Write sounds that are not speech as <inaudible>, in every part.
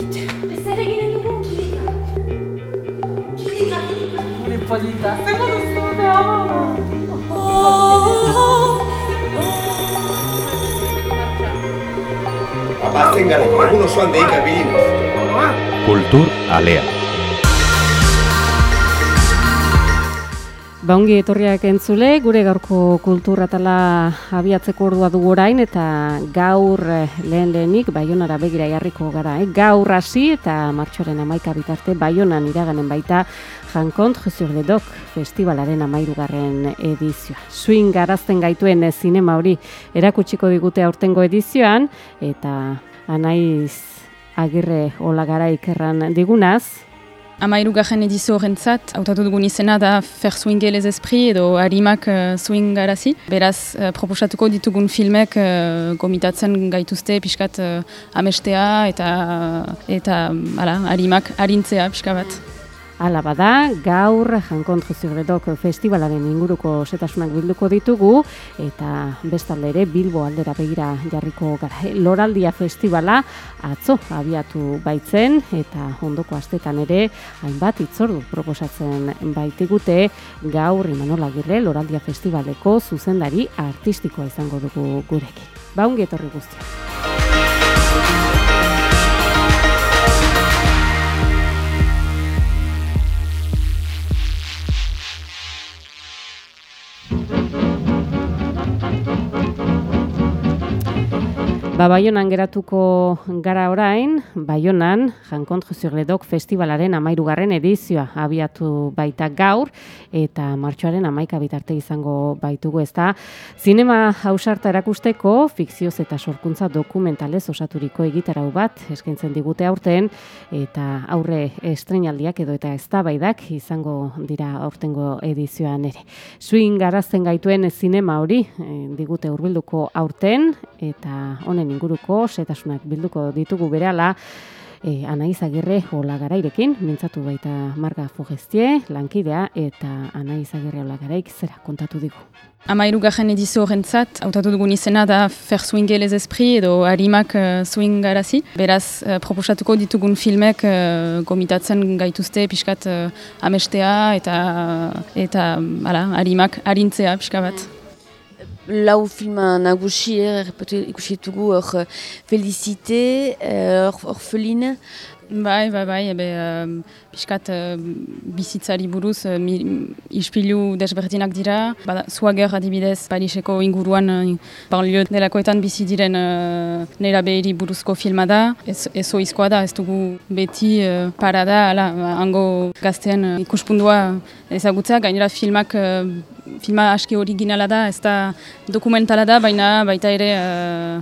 Ez ere ginen dugu kilika. Kilika, kilika. Gure polita, zer duzu da? Abatzen gara, egun osoan deika bilin. Kultur alea. Baungi etorriak entzule, gure gaurko kulturratala abiatzeko ordua dugu orain eta gaur eh, lehen lehenik Baionara begira jarriko gara. Eh? Gaur hasi eta martxoaren amaika bitarte Baionan iraganen baita Jankont Jesur de Dok festivalaren amairugarren edizioa. Swing garazten gaituen eh, zinema hori erakutsiko digute aurtengo edizioan eta anaiz agirre olagara ikerran digunaz, Amairu garen edizio horrentzat, hautatu dugun izena da Fer Swinge les Esprit edo Harimak uh, Swing garazi. Beraz, uh, proposatuko ditugun filmek uh, gomitatzen gaituzte pixkat uh, amestea eta, eta ala, Harimak harintzea pixka bat. Hala bada, gaur Jankont Jezugredok festivalaren inguruko setasunak bilduko ditugu eta bestalde ere Bilbo aldera begira jarriko gara. Loraldia festivala atzo abiatu baitzen eta ondoko astetan ere hainbat itzordu proposatzen baitigute gaur Imanol Agirre Loraldia festivaleko zuzendari artistikoa izango dugu gurekin. Baungi etorri guztia. Ba, Baionan geratuko gara orain, Baionan, Jankont Jezurledok festivalaren amairugarren edizioa abiatu baita gaur, eta martxoaren amaika bitarte izango baitugu ez da. Zinema hausarta erakusteko, fikzioz eta sorkuntza dokumentalez osaturiko egitarau bat eskaintzen digute aurten, eta aurre estrenaldiak edo eta eztabaidak izango dira aurtengo edizioan ere. Swing garazten gaituen zinema hori eh, digute hurbilduko aurten, eta honen inguruko setasunak bilduko ditugu berehala e, Anaiz Agirre Olagarairekin, mintzatu baita Marga Fogestie, lankidea, eta Anaiz Agirre Olagaraik zera kontatu digu. Amairu garen edizio horrentzat, hautatu dugun izena da Fer Swinge les Esprit edo Harimak uh, Swing garazi. Beraz, uh, proposatuko ditugun filmek uh, gomitatzen gaituzte pixkat uh, amestea eta, eta ala, Harimak harintzea pixka bat. Lau filma nagusi, eh, errepatu ikusi ditugu hor Felicite, uh, Orfeline, Bai, bai, bai, ebe, um, pixkat uh, bizitzari buruz uh, ispilu desberdinak dira. Bada, Suager adibidez, Pariseko inguruan uh, banlio delakoetan bizi diren uh, nera behiri buruzko filma da. Ez, ez oizkoa da, ez dugu beti uh, parada, ala, hango gaztean uh, ikuspundua ezagutzea, gainera filmak uh, filma aski originala da, ez da dokumentala da, baina baita ere uh,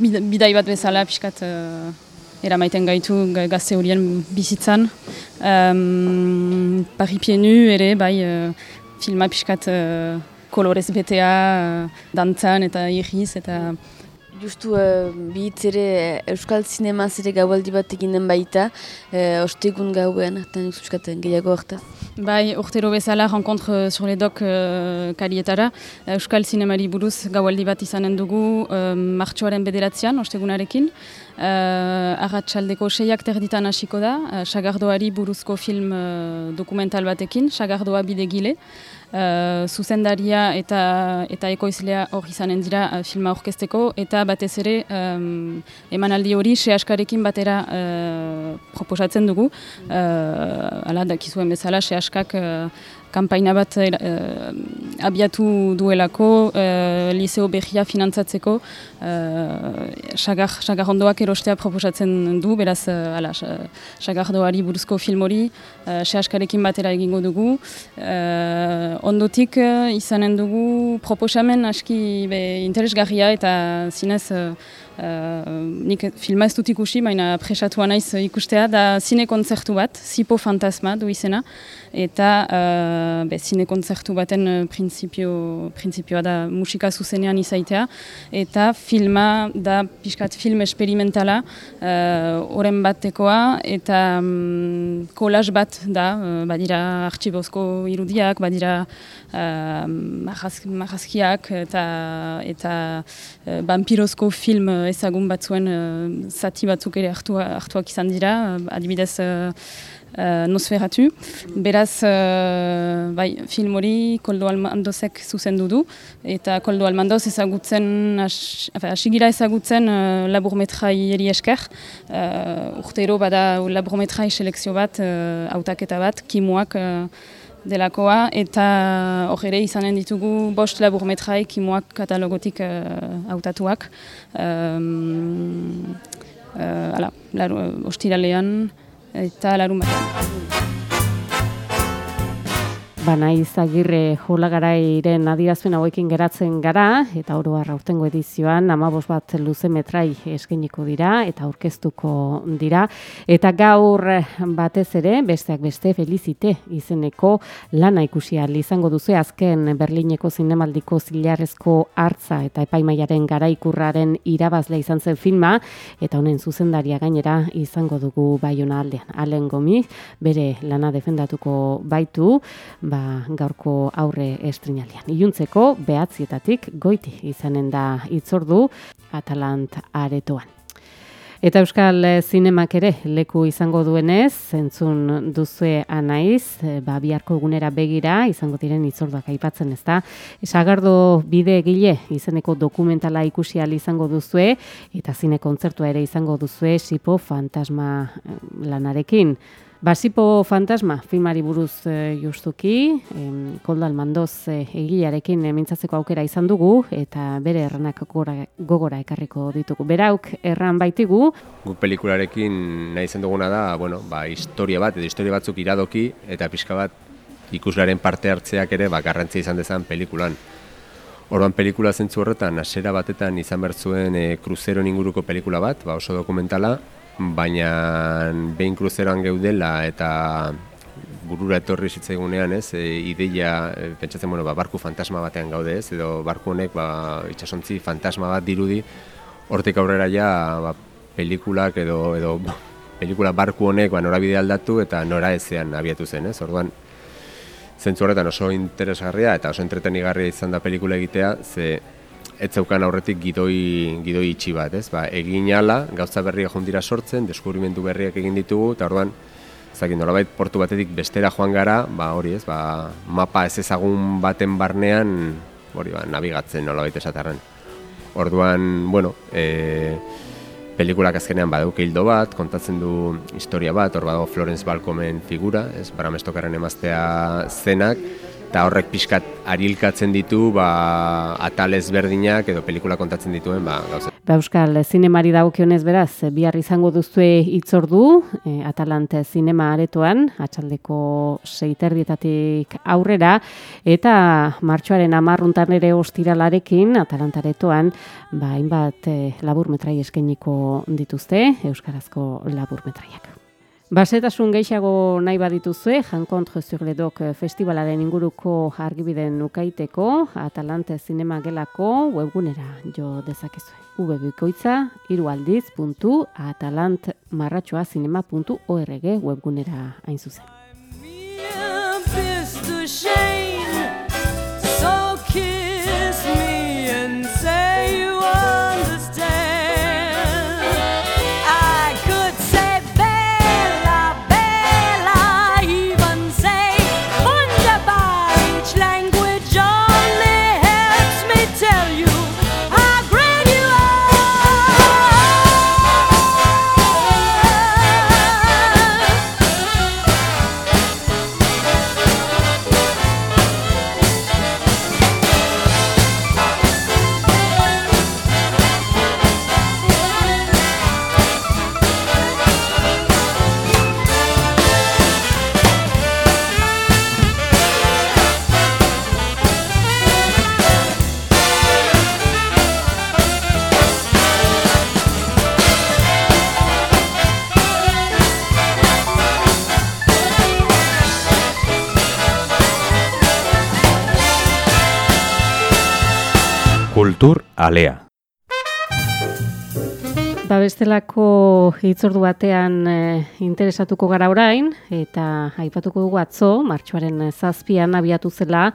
bidai bat bezala pixkat uh, eramaiten gaitu gazte horien bizitzan. Um, Paris Pienu ere, bai, uh, filma pixkat uh, kolorez betea, uh, dantzan eta irriz, eta justu uh, bihitz ere Euskal Zinema ere gaualdi bat eginen baita, uh, ostegun gauen, eta nik zuskaten gehiago hartaz. Bai, urtero bezala, renkontre sur les doc uh, kalietara, Euskal Zinemari buruz gaualdi bat izanen dugu uh, martxoaren bederatzean, ostegunarekin. Uh, Arratxaldeko seiak terditan hasiko da, uh, Sagardoari buruzko film uh, dokumental batekin, Sagardoa bidegile. Uh, zuzendaria eta eta ekoizlea hor izanen dira uh, filma orkesteko eta batez ere um, emanaldi hori sehaskarekin batera uh, proposatzen dugu. Uh, ala, dakizuen bezala, sehaskak uh, kampaina bat uh, abiatu duelako, uh, liceo behia finantzatzeko, uh, sagar, sagarrondoak erostea proposatzen du, beraz, ala, sagardoari buruzko film hori, uh, sehaskarekin batera egingo dugu. Uh, ondotik izanen dugu proposamen aski be, interesgarria eta zinez uh, Uh, nik filma ez dut ikusi, baina presatua naiz ikustea, da zine kontzertu bat, Zipo Fantasma du izena, eta uh, be, zine kontzertu baten uh, printzipio, printzipioa da musika zuzenean izaitea, eta filma da pixkat film esperimentala, horren batekoa, eta um, kolaz bat da, uh, badira artxibozko irudiak, badira uh, marrazkiak, eta, eta uh, vampirozko film ezagun batzuen uh, zati batzuk ere hartua, hartuak izan dira, adibidez uh, uh, nosferatu. Beraz, uh, bai, film hori Koldo Almandozek zuzendu du, eta Koldo Almandoz ezagutzen, asigira ezagutzen uh, laburmetrai eri esker. Uh, urtero bada laburmetrai selekzio bat, uh, autaketa bat, kimuak uh, delakoa, eta hor ere izanen ditugu bost laburmetrai kimuak katalogotik hautatuak. Um, uh, ala, laru, ostiralean eta larun batean. Bana izagirre jolagarairen adirazpen hauekin geratzen gara, eta oro aurtengo edizioan, amabos bat luze metrai eskeniko dira, eta aurkeztuko dira. Eta gaur batez ere, besteak beste, felizite izeneko lana ikusia izango duzu azken Berlineko zinemaldiko zilarrezko hartza eta epaimaiaren garaikurraren irabazle izan zen filma, eta honen zuzendaria gainera izango dugu baiona aldean. Alen gomi, bere lana defendatuko baitu, ba, ba, gaurko aurre estrinalian. Iluntzeko behatzietatik goiti izanen da itzordu Atalant aretoan. Eta Euskal Zinemak ere leku izango duenez, zentzun duzue anaiz, ba, biharko egunera begira, izango diren itzorduak aipatzen ez da. Sagardo bide egile izeneko dokumentala ikusi izango duzue, eta zine kontzertua ere izango duzue, sipo fantasma eh, lanarekin. Basipo fantasma, filmari buruz e, justuki, e, koldal mandoz e, egilearekin mintzatzeko aukera izan dugu, eta bere erranak gogora, gogora ekarriko ditugu. Berauk erran baitigu. Gu pelikularekin nahi izan duguna da, bueno, ba, historia bat, edo historia batzuk iradoki, eta pixka bat ikuslaren parte hartzeak ere ba, garrantzia izan dezan pelikulan. Orduan pelikula zentzu horretan, asera batetan izan bertzuen e, kruzero inguruko pelikula bat, ba, oso dokumentala, baina behin kruzeroan geudela eta burura etorri zitzaigunean, ez, e, ideia, e, pentsatzen, bueno, ba, barku fantasma batean gaude, ez, edo barku honek, ba, itxasontzi fantasma bat dirudi, hortik aurrera ja, ba, pelikulak edo, edo pelikula barku honek, ba, norabide aldatu eta nora ezean abiatu zen, ez, orduan, zentzu horretan oso interesgarria eta oso entretenigarria izan da pelikula egitea, ze ez zeukan aurretik gidoi, gidoi itxi bat, ez? Ba, egin ala, gauza berriak jundira sortzen, deskubrimentu berriak egin ditugu, eta orduan, zakin nolabait portu batetik bestera joan gara, ba, hori ez, ba, mapa ez ezagun baten barnean, hori ba, nabigatzen nolabait esatarren. Orduan, bueno, e, pelikulak azkenean badauke hildo bat, kontatzen du historia bat, hor badago Florence Balcomen figura, ez, Bram emaztea zenak, eta horrek pixkat arilkatzen ditu ba, atalez berdinak edo pelikula kontatzen dituen ba, gauza. Ba, Euskal Zinemari dagokionez beraz, bihar izango duzue itzordu, e, Atalante Zinema aretoan, atxaldeko seiterdietatik aurrera, eta martxoaren amarruntan ere ostiralarekin, Atalanta aretoan, ba, hainbat e, laburmetrai eskeniko dituzte, Euskarazko laburmetraiak. Basetasun gehiago nahi badituzue, Jankontre sur Ledok festivalaren inguruko argibiden ukaiteko, Atalante Zinema Gelako webgunera jo dezakezue. webikoitza irualdiz.atalantmarratxoazinema.org webgunera hain zuzen. Kultur Alea. Ba bestelako hitzordu batean e, interesatuko gara orain eta aipatuko dugu atzo martxoaren zazpian abiatu zela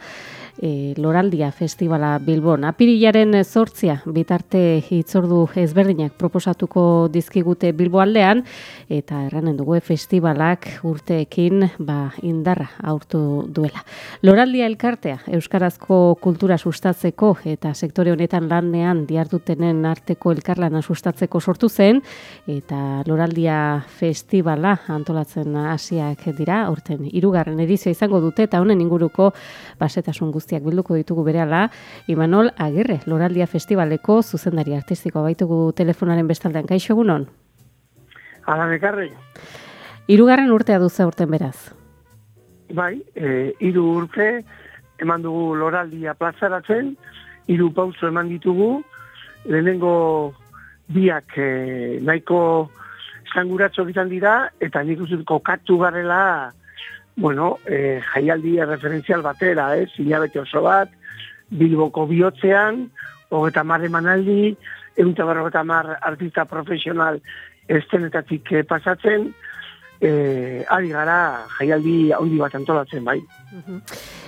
e, Loraldia Festivala Bilbon. Apirilaren zortzia bitarte hitzordu ezberdinak proposatuko dizkigute Bilbo aldean eta erranen dugu festivalak urteekin ba, indarra aurtu duela. Loraldia elkartea Euskarazko kultura sustatzeko eta sektore honetan lanean diardutenen arteko elkarlana sustatzeko sortu zen eta Loraldia Festivala antolatzen hasiak dira, aurten hirugarren edizioa izango dute eta honen inguruko basetasun guztiak bilduko ditugu berehala, Imanol Agirre, Loraldia Festivaleko zuzendari artistikoa baitugu telefonaren bestaldean. Kaixo egunon? Ala nekarri. Hirugarren urtea duzu urten beraz. Bai, e, hiru urte eman dugu Loraldia plazaratzen, hiru pauso eman ditugu, lehenengo biak e, nahiko zanguratxo egiten dira, eta nik uste kokatu garela bueno, e, jaialdi referentzial batera, ez, hilabete oso bat, Bilboko bihotzean, hogeta mar emanaldi, egun eta mar artista profesional estenetatik e, pasatzen, e, ari gara jaialdi handi bat antolatzen, bai.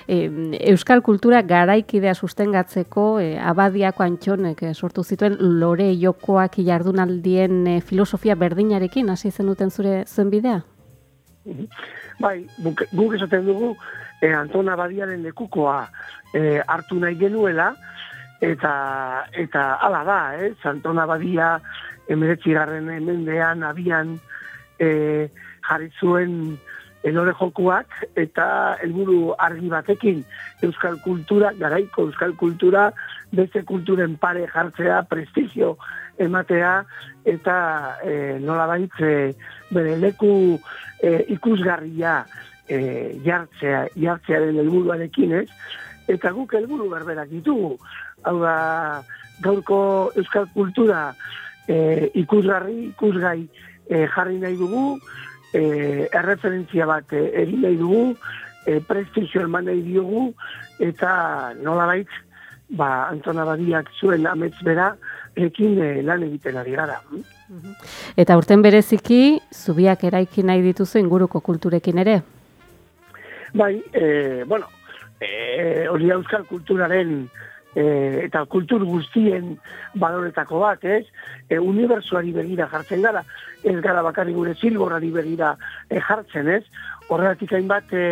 E, Euskal kultura garaikidea sustengatzeko e, abadiako antxonek sortu zituen lore jokoak jardunaldien e, filosofia berdinarekin hasi zen duten zure zuen bidea? Bai, guk esaten dugu e, Antona Badiaren lekukoa e, hartu nahi genuela eta eta hala da, eh? Antona Badia emeretzigarren mendean abian e, jarri zuen elore jokuak eta helburu argi batekin euskal kultura, garaiko euskal kultura beste kulturen pare jartzea, prestigio ematea eta e, nola baitze bere leku e, ikusgarria e, jartzea, jartzearen helburuarekin ez, eta guk helburu berberak ditugu. Hau da, gaurko euskal kultura e, ikusgarri, ikusgai e, jarri nahi dugu, e, erreferentzia bat e, egin nahi dugu, e, prestigio eman nahi diogu, eta nola baitz, ba, Antona Badiak zuen amets bera, ekin e, lan egiten ari gara. Eta urten bereziki, zubiak eraiki nahi dituzu inguruko kulturekin ere? Bai, e, bueno, e, hori euskal kulturaren e, eta kultur guztien baloretako bat, ez? E, unibersuari begira jartzen gara, ez gara bakarri gure zilborari begira e, jartzen, ez? Horregatik hainbat e,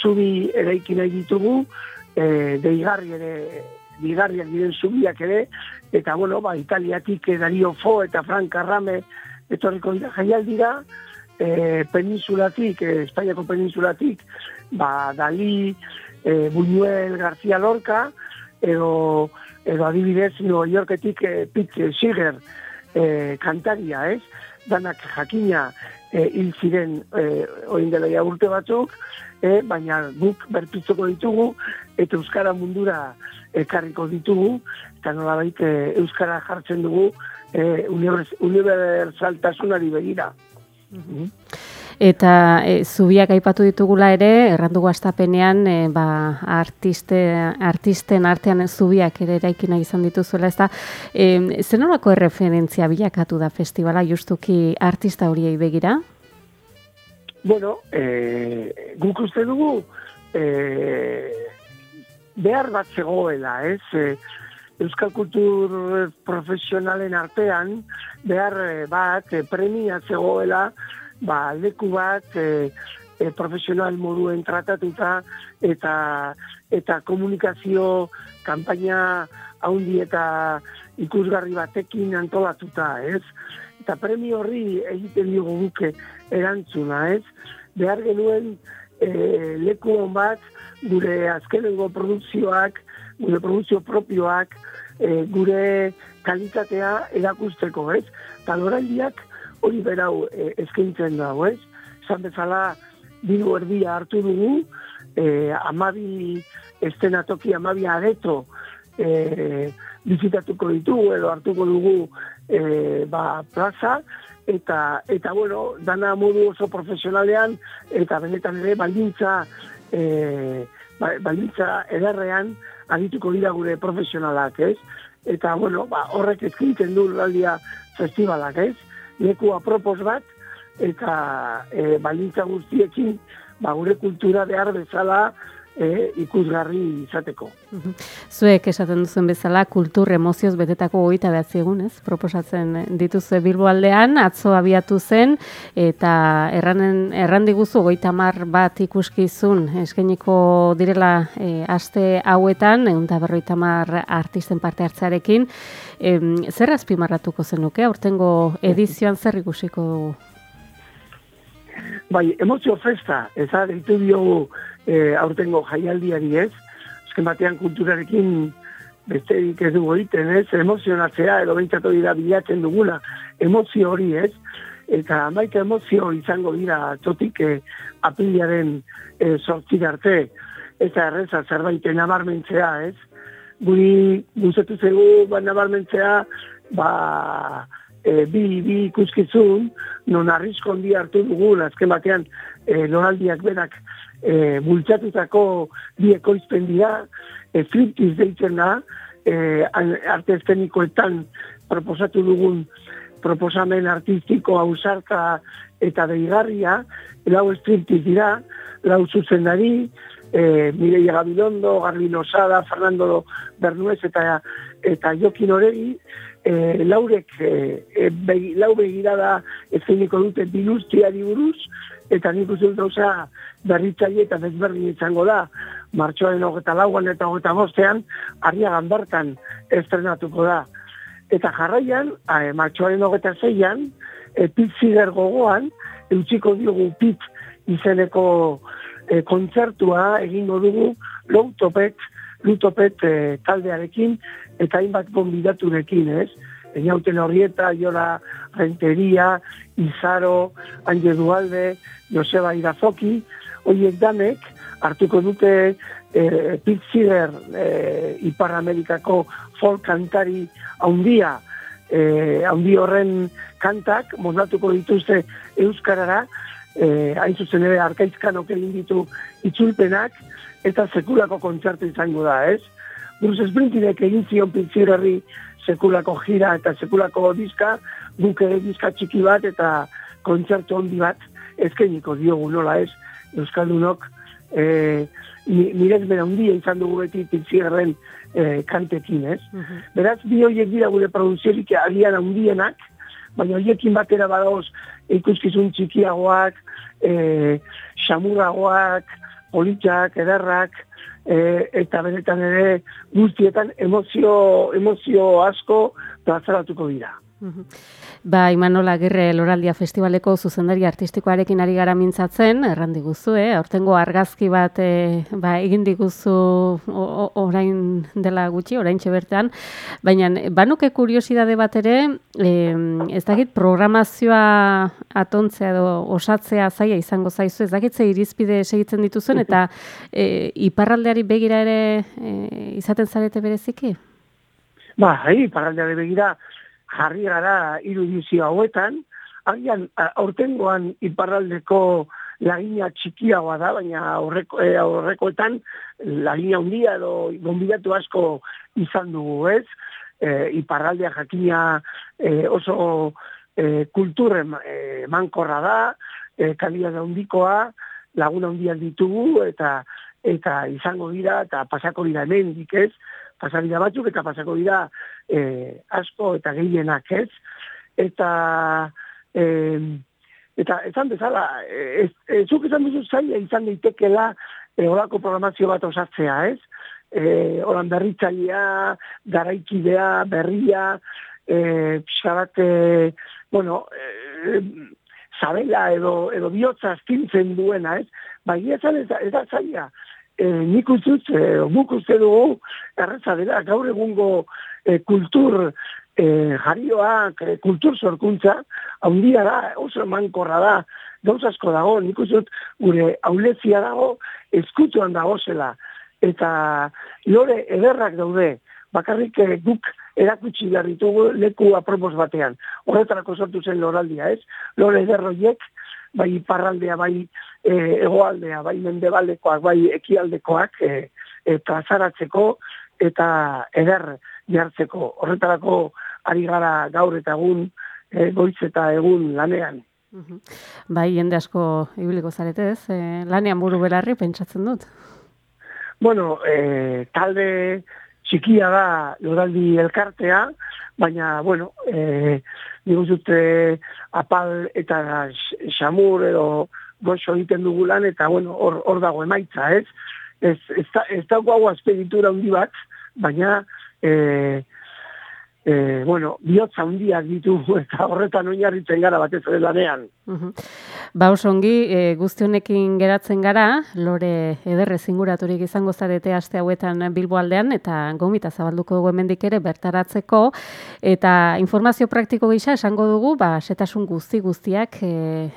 zubi eraiki nahi ditugu, e, deigarri ere bigarriak diren zubiak ere, eta bueno, ba, italiatik eh, Dario Fo eta Frank Arrame etorriko dira jaialdira, e, peninsulatik, e, Espainiako peninsulatik, ba, Dali, e, Buñuel, García Lorca, edo, edo adibidez New Yorketik e, Pete Seeger e, kantaria, ez? Danak jakina e, hil ziren e, oindela urte batzuk, e, baina guk berpitzoko ditugu, eta Euskara mundura ekarriko ditugu, eta nola baita Euskara jartzen dugu e, unibersaltasunari begira. Mhm. Eta e, zubiak aipatu ditugula ere, errandugu astapenean, e, ba, artiste, artisten artean zubiak ere eraikina izan dituzuela, ez da, e, zenolako erreferentzia bilakatu da festivala, justuki artista horiei begira? Bueno, e, guk uste dugu, e, behar bat zegoela, ez? E, Euskal kultur profesionalen artean, behar bat, e, premia zegoela, ba, leku bat, e, e, profesional moduen tratatuta, eta, eta komunikazio kampaina haundi eta ikusgarri batekin antolatuta, ez? Eta premio horri egiten dugu guke erantzuna, ez? Behar genuen e, leku hon bat, gure azkenengo produkzioak, gure produkzio propioak, e, gure kalitatea erakusteko, ez? Eta loraldiak hori berau e, eskaintzen dago, ez? Zan bezala, bilu erdia hartu dugu, e, amabi estenatoki, amabi areto e, bizitatuko ditugu, edo hartuko dugu e, ba, plaza, eta, eta bueno, dana modu oso profesionalean, eta benetan ere baldintza e, baldintza ederrean adituko dira gure profesionalak, ez? eta, bueno, ba, horrek ezkintzen du lurraldia festivalak, ez? Leku apropos bat, eta e, balintza guztiekin, ba, gure kultura behar bezala, e, ikusgarri izateko. Zuek esaten duzen bezala kultur emozioz betetako goita behatzi egun, ez? Proposatzen dituzue Bilbo aldean, atzo abiatu zen, eta erranen, erran diguzu goita mar bat ikuskizun eskainiko direla e, aste hauetan, egun da berroita mar artisten parte hartzearekin. E, zer azpimarratuko zenuke, aurtengo edizioan zer ikusiko dugu? Bai, emozio festa, ez da, ditu diogu e, aurtengo jaialdiari ez, ezken batean kulturarekin besterik ez dugu egiten ez, emozionatzea, edo behintzatu dira bilatzen dugula, emozio hori ez, eta maite emozio izango dira totik e, apiliaren e, arte, eta erreza zerbait nabarmentzea ez, guri guzetu zegu ba, nabarmentzea, ba, e, bi, bi ikuskizun, non arrisko handi hartu dugun, azken batean, e, loraldiak berak e, bultzatutako bi ekoizpen dira, e, fliptiz deitzen da, e, arte eszenikoetan proposatu dugun proposamen artistiko ausarka eta deigarria, lau striptiz dira, lau zuzendari, e, Mireia Gabilondo, Garbi Losada, Fernando Bernuez eta eta Jokin Oregi, e, laurek e, e, begi, lau begirada ezeniko dute bilustiari buruz, eta nik uste dut berritzaile eta desberdin izango da, martxoaren hogeta lauan eta hogeta bostean, arria ganbertan estrenatuko da. Eta jarraian, e, martxoaren hogeta zeian, e, pit zider gogoan, eutxiko diogu pit izeneko e, kontzertua egingo dugu loutopet, lutopet e, taldearekin eta hainbat konbidaturekin, ez? Einauten horrieta, Jora Renteria, Izaro, Ange Dualde, Joseba Irazoki, horiek danek hartuko dute e, Pete Seeger e, Ipar Amerikako folk kantari haundia, e, haundi horren kantak, mozdatuko dituzte Euskarara, e, hain zuzen ere arkaizkanok egin ditu itzulpenak, eta sekulako kontzertu izango da, ez? Bruce Springsteenek egin zion Pete sekulako gira eta sekulako diska, guk ere diska txiki bat eta kontzertu handi bat ezkeniko diogu nola ez, Euskaldunok e, mirez bera hundia izan dugu beti pitzierren e, kantekin ez. Mhm. Beraz, bi horiek dira gure produziorik agian hundienak, baina horiekin batera badaoz ikuskizun txikiagoak, e, xamurragoak, politxak, ederrak, e, eta benetan ere guztietan emozio, emozio asko plazaratuko dira. Ba, Imanola Gerre Loraldia Festivaleko zuzendari artistikoarekin ari gara mintzatzen, erran diguzu, eh? Hortengo argazki bat e, ba, egin diguzu orain dela gutxi, orain bertan, baina banuke kuriosidade bat ere, e, ez dakit programazioa atontzea edo osatzea zaia izango zaizu, ez dakit ze irizpide segitzen dituzuen, eta <laughs> e, iparraldeari begira ere e, izaten zarete bereziki? Ba, hai, iparraldeari begira, jarri gara irudizio hauetan, agian aurtengoan iparraldeko lagina txikiagoa da, baina aurreko, e, aurrekoetan lagina handia edo gonbidatu asko izan dugu, ez? E, iparraldea jakina e, oso e, kulturren e, mankorra da, e, kalia da hundikoa, laguna handiak ditugu, eta eta izango dira, eta pasako dira hemen ez? Pasabida batzuk eta pasako dira e, asko eta gehienak ez. Eta e, eta esan bezala, ez, ez, zuk esan duzu zaila izan daitekela e, orako programazio bat osatzea ez. E, oran berritzailea, garaikidea, berria, e, pixabat, e, bueno, e, zabela edo, edo bihotza astintzen duena ez. Baina ez da zaila, e, nik ustuz, e, guk uste dugu, erreza dela, gaur egungo e, kultur e, jarioak, e, kultur sorkuntza, haundia da, oso emankorra da, gauz asko dago, nik ustuz, gure aulezia dago, eskutuan dago zela, eta lore ederrak daude, bakarrik guk erakutsi behar ditugu leku apropos batean. Horretarako sortu zen loraldia, ez? Lore ederroiek, bai parraldea, bai e, egoaldea, bai mendebaldekoak, bai ekialdekoak e, e, plazaratzeko eta eder jartzeko. Horretarako ari gara gaur eta egun, e, goiz eta egun lanean. Bai, jende asko ibiliko zarete ez, e, lanean buru belarri pentsatzen dut. Bueno, e, talde txikia da loraldi elkartea, baina, bueno, e, nik dute apal eta xamur edo goxo egiten dugu lan, eta, bueno, hor, hor dago emaitza, ez? Ez, ez, ez dago hau azpeditura handi bat, baina, e, e, bueno, bihotza handiak ditu <laughs> eta horretan oinarritzen gara batez ere lanean. Ba osongi, e, guzti honekin geratzen gara, lore ederre zinguraturik izango zarete aste hauetan Bilbo aldean eta gomita zabalduko hemendik ere bertaratzeko eta informazio praktiko gisa esango dugu, ba setasun guzti guztiak e,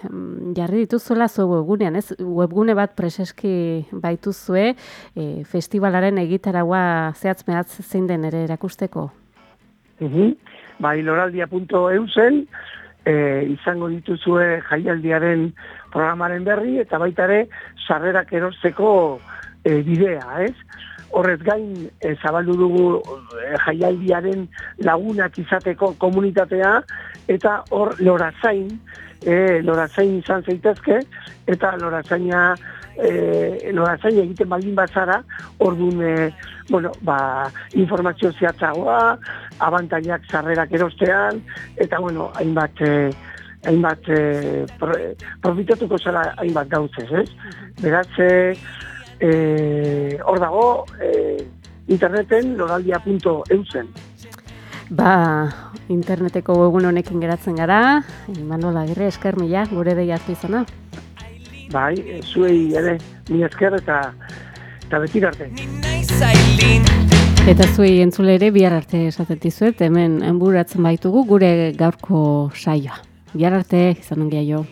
jarri dituzuela zu webgunean, ez? Webgune bat preseski baituzue e, festivalaren egitaragua zehatz mehatz zein den ere erakusteko. Uhum. Bai, loraldia.eusen e, izango dituzue jaialdiaren programaren berri eta baita ere sarrerak erosteko e, bidea, ez? Horrez gain e, zabaldu dugu e, jaialdiaren lagunak izateko komunitatea eta hor lorazain, e, lorazain izan zaitezke eta lorazaina e, lorazain egiten baldin bazara, orduan e, bueno, ba, informazio zehatzagoa, abantaiak sarrerak erostean, eta, bueno, hainbat, eh, hainbat eh, pro, profitatuko zara hainbat gauzez, ez? Beraz, eh, hor dago, eh, interneten loraldia.eusen. Ba, interneteko webun honekin geratzen gara, Manuel Agirre, esker mila, gure deia hartu izana. Bai, zuei ere, mi esker eta eta beti arte. Eta zuei entzule ere bihar arte esaten dizuet, hemen enburatzen baitugu gure gaurko saioa. Bihar arte, izan ongia jo.